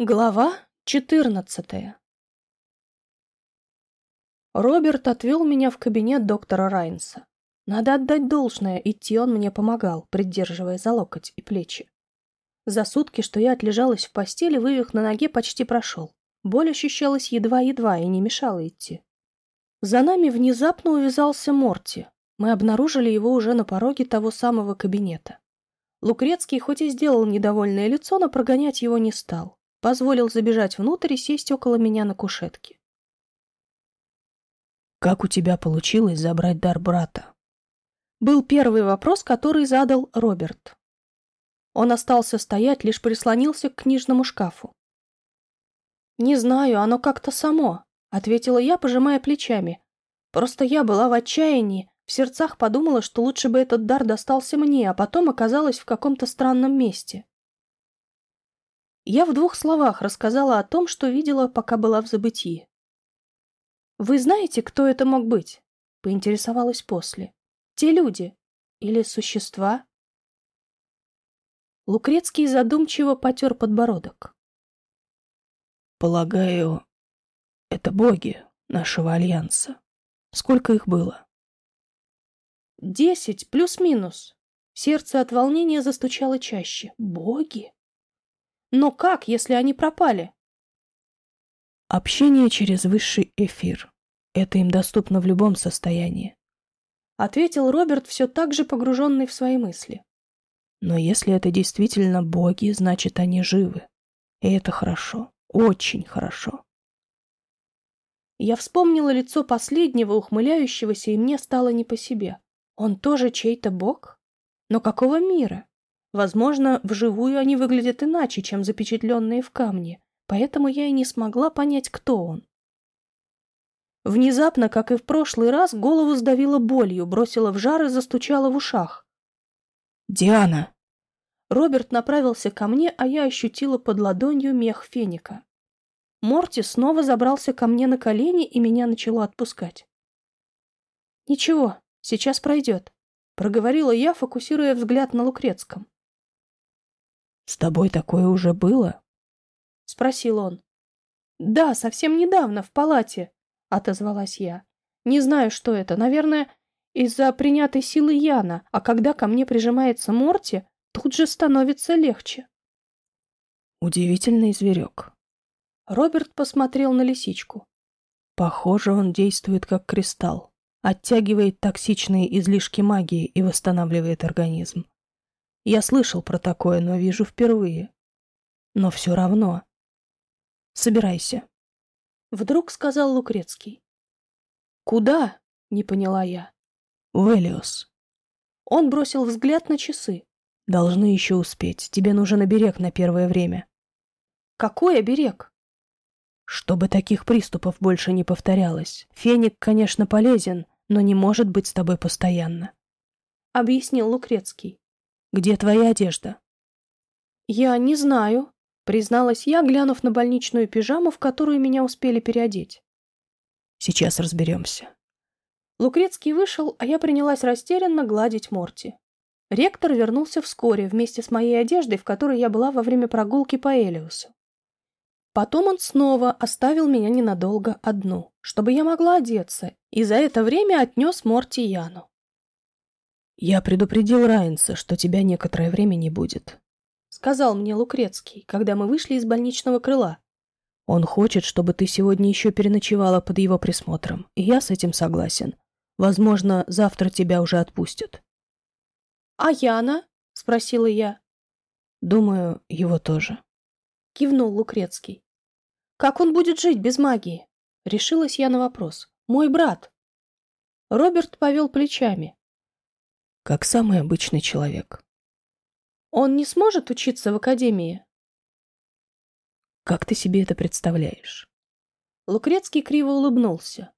Глава четырнадцатая Роберт отвел меня в кабинет доктора Райнса. Надо отдать должное, идти он мне помогал, придерживая за локоть и плечи. За сутки, что я отлежалась в постели, вывих на ноге почти прошел. Боль ощущалась едва-едва и не мешала идти. За нами внезапно увязался Морти. Мы обнаружили его уже на пороге того самого кабинета. Лукрецкий хоть и сделал недовольное лицо, но прогонять его не стал позволил забежать внутрь и сесть около меня на кушетке. «Как у тебя получилось забрать дар брата?» Был первый вопрос, который задал Роберт. Он остался стоять, лишь прислонился к книжному шкафу. «Не знаю, оно как-то само», — ответила я, пожимая плечами. «Просто я была в отчаянии, в сердцах подумала, что лучше бы этот дар достался мне, а потом оказалась в каком-то странном месте. Я в двух словах рассказала о том, что видела, пока была в забытии. «Вы знаете, кто это мог быть?» — поинтересовалась после. «Те люди? Или существа?» Лукрецкий задумчиво потер подбородок. «Полагаю, это боги нашего альянса. Сколько их было?» «Десять, плюс-минус». Сердце от волнения застучало чаще. «Боги?» Но как, если они пропали? Общение через высший эфир. Это им доступно в любом состоянии. Ответил Роберт, все так же погруженный в свои мысли. Но если это действительно боги, значит, они живы. И это хорошо. Очень хорошо. Я вспомнила лицо последнего, ухмыляющегося, и мне стало не по себе. Он тоже чей-то бог? Но какого мира? Возможно, вживую они выглядят иначе, чем запечатленные в камне, поэтому я и не смогла понять, кто он. Внезапно, как и в прошлый раз, голову сдавило болью, бросила в жар и застучала в ушах. «Диана!» Роберт направился ко мне, а я ощутила под ладонью мех феника. Морти снова забрался ко мне на колени и меня начало отпускать. «Ничего, сейчас пройдет», — проговорила я, фокусируя взгляд на Лукрецком. «С тобой такое уже было?» — спросил он. «Да, совсем недавно, в палате», — отозвалась я. «Не знаю, что это. Наверное, из-за принятой силы Яна, а когда ко мне прижимается Морти, тут же становится легче». «Удивительный зверек». Роберт посмотрел на лисичку. «Похоже, он действует как кристалл, оттягивает токсичные излишки магии и восстанавливает организм. Я слышал про такое, но вижу впервые. Но все равно. Собирайся. Вдруг сказал Лукрецкий. Куда? Не поняла я. В Элиос. Он бросил взгляд на часы. Должны еще успеть. Тебе нужен оберег на первое время. Какой оберег? Чтобы таких приступов больше не повторялось. Феник, конечно, полезен, но не может быть с тобой постоянно. Объяснил Лукрецкий. Где твоя одежда?» «Я не знаю», — призналась я, глянув на больничную пижаму, в которую меня успели переодеть. «Сейчас разберемся». Лукрецкий вышел, а я принялась растерянно гладить Морти. Ректор вернулся вскоре вместе с моей одеждой, в которой я была во время прогулки по Элиусу. Потом он снова оставил меня ненадолго одну, чтобы я могла одеться, и за это время отнес Морти Яну. «Я предупредил Райнса, что тебя некоторое время не будет», — сказал мне Лукрецкий, когда мы вышли из больничного крыла. «Он хочет, чтобы ты сегодня еще переночевала под его присмотром, и я с этим согласен. Возможно, завтра тебя уже отпустят». «А Яна?» — спросила я. «Думаю, его тоже», — кивнул Лукрецкий. «Как он будет жить без магии?» — решилась я на вопрос. «Мой брат». Роберт повел плечами как самый обычный человек. Он не сможет учиться в академии? Как ты себе это представляешь? Лукрецкий криво улыбнулся.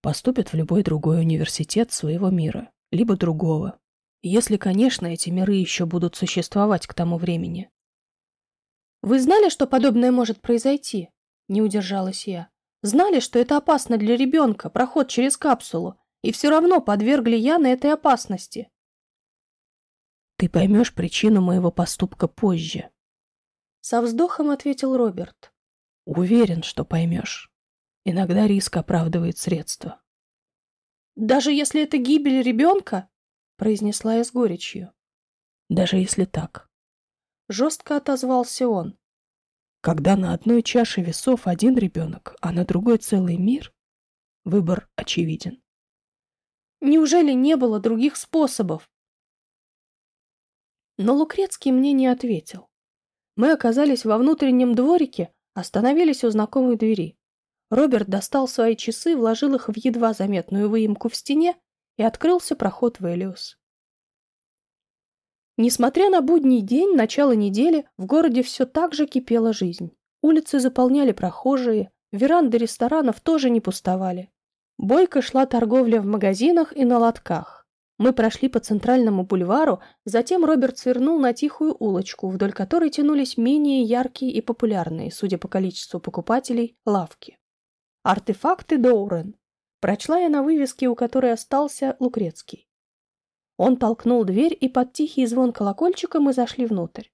Поступит в любой другой университет своего мира, либо другого. Если, конечно, эти миры еще будут существовать к тому времени. Вы знали, что подобное может произойти? Не удержалась я. Знали, что это опасно для ребенка, проход через капсулу, и все равно подвергли Яна этой опасности. Ты поймешь причину моего поступка позже. Со вздохом ответил Роберт. Уверен, что поймешь. Иногда риск оправдывает средства. «Даже если это гибель ребенка?» — произнесла я с горечью. «Даже если так». Жестко отозвался он. Когда на одной чаше весов один ребенок, а на другой целый мир, выбор очевиден. Неужели не было других способов? Но Лукрецкий мне не ответил. Мы оказались во внутреннем дворике, остановились у знакомой двери. Роберт достал свои часы, вложил их в едва заметную выемку в стене и открылся проход в Элиус. Несмотря на будний день, начало недели, в городе все так же кипела жизнь. Улицы заполняли прохожие, веранды ресторанов тоже не пустовали. Бойко шла торговля в магазинах и на лотках. Мы прошли по центральному бульвару, затем Роберт свернул на тихую улочку, вдоль которой тянулись менее яркие и популярные, судя по количеству покупателей, лавки. «Артефакты Доурен», прочла я на вывеске, у которой остался Лукрецкий. Он толкнул дверь, и под тихий звон колокольчика мы зашли внутрь.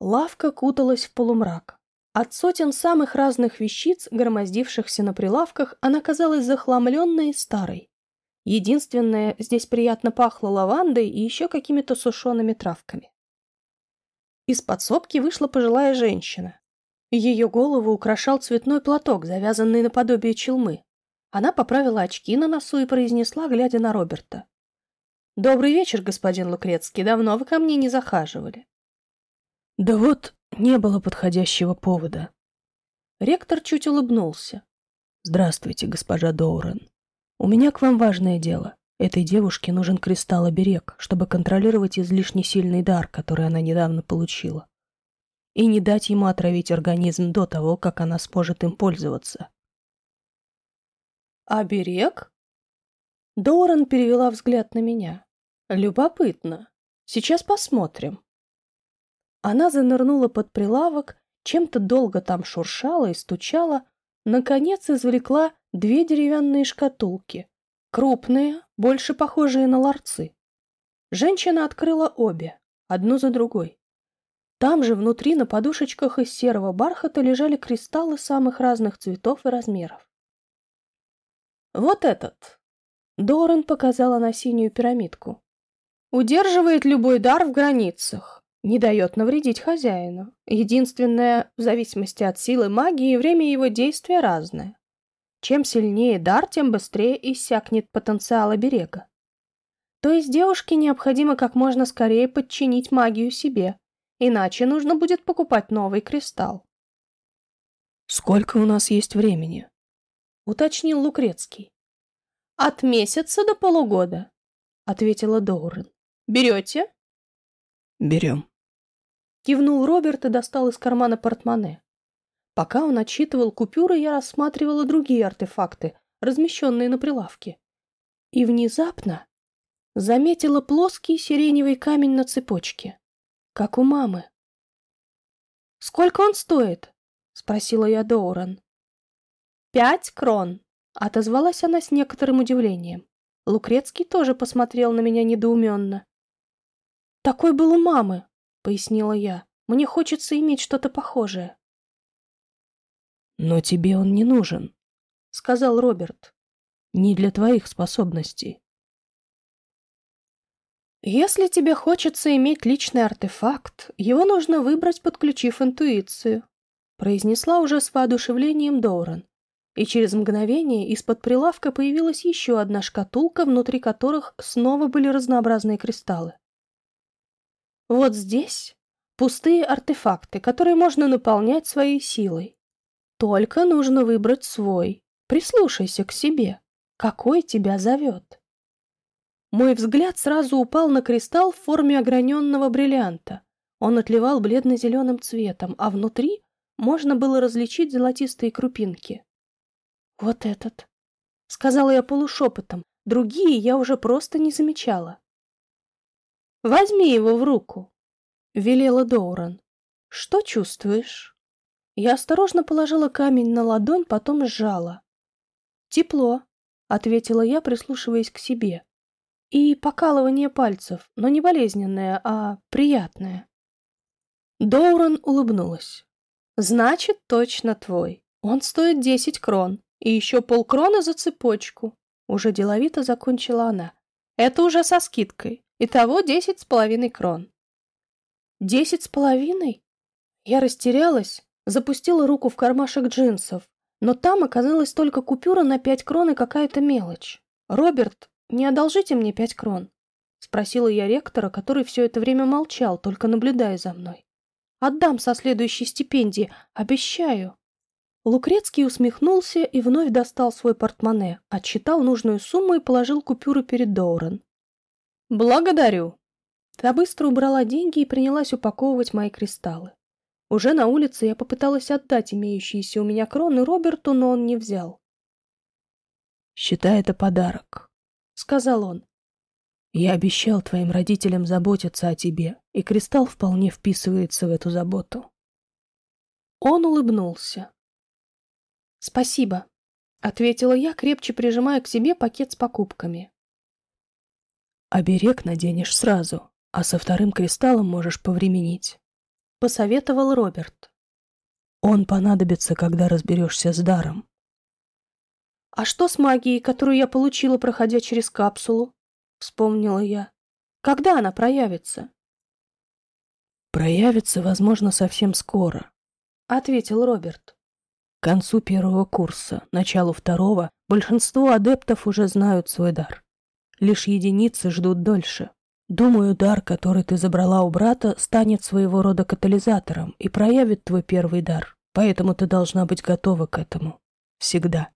Лавка куталась в полумрак. От сотен самых разных вещиц, громоздившихся на прилавках, она казалась захламленной и старой. Единственное, здесь приятно пахло лавандой и еще какими-то сушеными травками. Из подсобки вышла пожилая женщина. Ее голову украшал цветной платок, завязанный наподобие челмы. Она поправила очки на носу и произнесла, глядя на Роберта. «Добрый вечер, господин Лукрецкий. Давно вы ко мне не захаживали». «Да вот, не было подходящего повода». Ректор чуть улыбнулся. «Здравствуйте, госпожа Доурен. У меня к вам важное дело. Этой девушке нужен кристалл-оберег, чтобы контролировать излишне сильный дар, который она недавно получила. И не дать ему отравить организм до того, как она сможет им пользоваться». «Оберег?» Доурен перевела взгляд на меня. Любопытно. Сейчас посмотрим. Она занырнула под прилавок, чем-то долго там шуршала и стучала, наконец извлекла две деревянные шкатулки, крупные, больше похожие на ларцы. Женщина открыла обе, одну за другой. Там же внутри на подушечках из серого бархата лежали кристаллы самых разных цветов и размеров. Вот этот. Доран показала на синюю пирамидку. Удерживает любой дар в границах. Не дает навредить хозяину. Единственное, в зависимости от силы магии, время его действия разное. Чем сильнее дар, тем быстрее иссякнет потенциал оберега. То есть девушке необходимо как можно скорее подчинить магию себе, иначе нужно будет покупать новый кристалл. «Сколько у нас есть времени?» — уточнил Лукрецкий. «От месяца до полугода», — ответила Доурен. Берете?» «Берем». Кивнул Роберт и достал из кармана портмоне. Пока он отчитывал купюры, я рассматривала другие артефакты, размещенные на прилавке. И внезапно заметила плоский сиреневый камень на цепочке, как у мамы. «Сколько он стоит?» — спросила я Доуран. «Пять крон», — отозвалась она с некоторым удивлением. Лукрецкий тоже посмотрел на меня недоуменно. «Такой был у мамы», — пояснила я. «Мне хочется иметь что-то похожее». «Но тебе он не нужен», — сказал Роберт. «Не для твоих способностей». «Если тебе хочется иметь личный артефакт, его нужно выбрать, подключив интуицию», — произнесла уже с воодушевлением Доуран. И через мгновение из-под прилавка появилась еще одна шкатулка, внутри которых снова были разнообразные кристаллы. Вот здесь пустые артефакты, которые можно наполнять своей силой. Только нужно выбрать свой. Прислушайся к себе. Какой тебя зовет? Мой взгляд сразу упал на кристалл в форме ограненного бриллианта. Он отливал бледно-зеленым цветом, а внутри можно было различить золотистые крупинки. «Вот этот», — сказала я полушепотом. Другие я уже просто не замечала. «Возьми его в руку», — велела Доуран. «Что чувствуешь?» Я осторожно положила камень на ладонь, потом сжала. «Тепло», — ответила я, прислушиваясь к себе. «И покалывание пальцев, но не болезненное, а приятное». Доуран улыбнулась. «Значит, точно твой. Он стоит десять крон. И еще полкрона за цепочку». Уже деловито закончила она. «Это уже со скидкой. Итого десять с половиной крон». «Десять с половиной?» Я растерялась, запустила руку в кармашек джинсов, но там оказалась только купюра на пять крон и какая-то мелочь. «Роберт, не одолжите мне пять крон?» — спросила я ректора, который все это время молчал, только наблюдая за мной. Отдам со следующей стипендии, обещаю. Лукрецкий усмехнулся и вновь достал свой портмоне, отсчитал нужную сумму и положил купюру перед Доурен. «Благодарю». Та быстро убрала деньги и принялась упаковывать мои кристаллы. Уже на улице я попыталась отдать имеющиеся у меня кроны Роберту, но он не взял. «Считай это подарок», — сказал он. Я обещал твоим родителям заботиться о тебе, и кристалл вполне вписывается в эту заботу. Он улыбнулся. «Спасибо», — ответила я, крепче прижимая к себе пакет с покупками. «Оберег наденешь сразу, а со вторым кристаллом можешь повременить», — посоветовал Роберт. «Он понадобится, когда разберешься с даром». «А что с магией, которую я получила, проходя через капсулу?» вспомнила я. Когда она проявится? Проявится, возможно, совсем скоро, ответил Роберт. К концу первого курса, началу второго, большинство адептов уже знают свой дар. Лишь единицы ждут дольше. Думаю, дар, который ты забрала у брата, станет своего рода катализатором и проявит твой первый дар. Поэтому ты должна быть готова к этому. Всегда.